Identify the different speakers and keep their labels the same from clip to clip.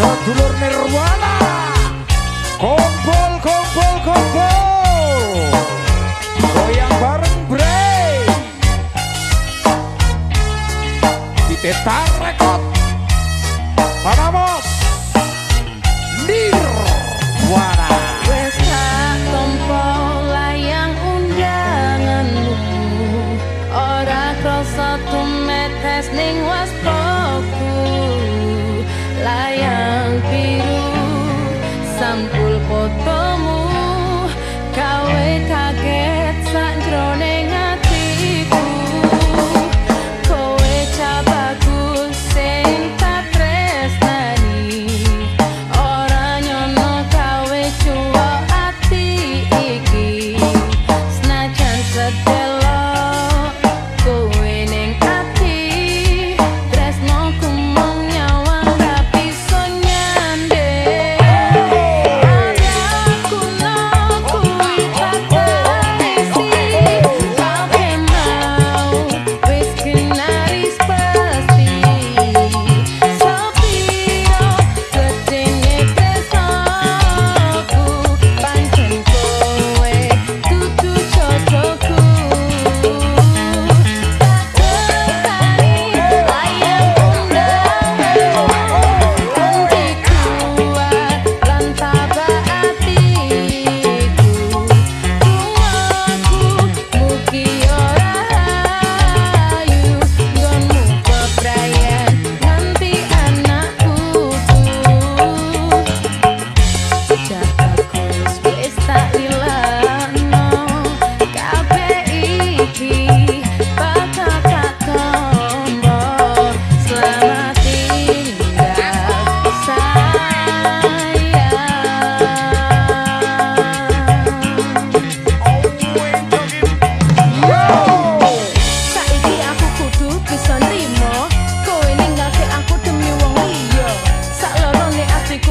Speaker 1: Sedulur Nirwana. Kumpul, kumpul, kumpul Goyang bareng bre Ditetar rekod Panamos Nirwana.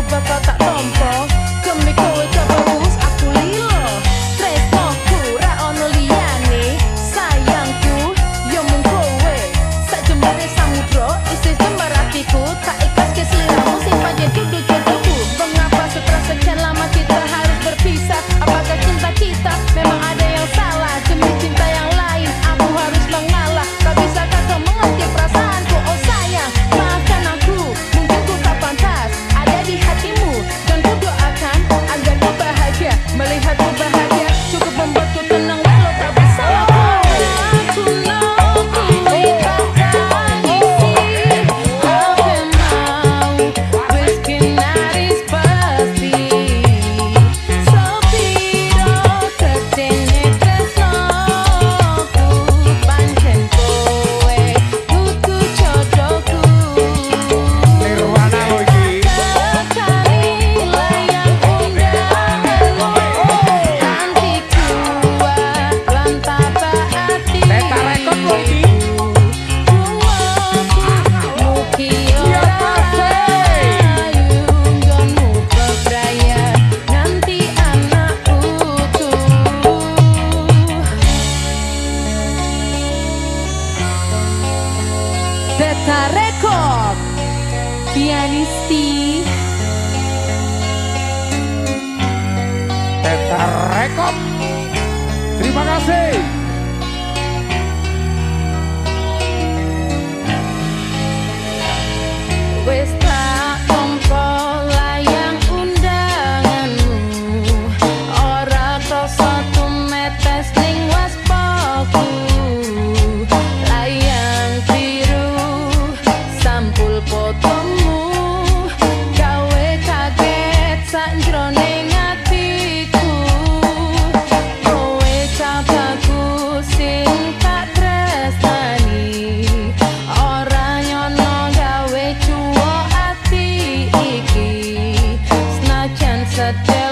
Speaker 2: pa pa pa Zeta Record, pianisti.
Speaker 1: Zeta Record, terima kasih.
Speaker 2: Pues the devil.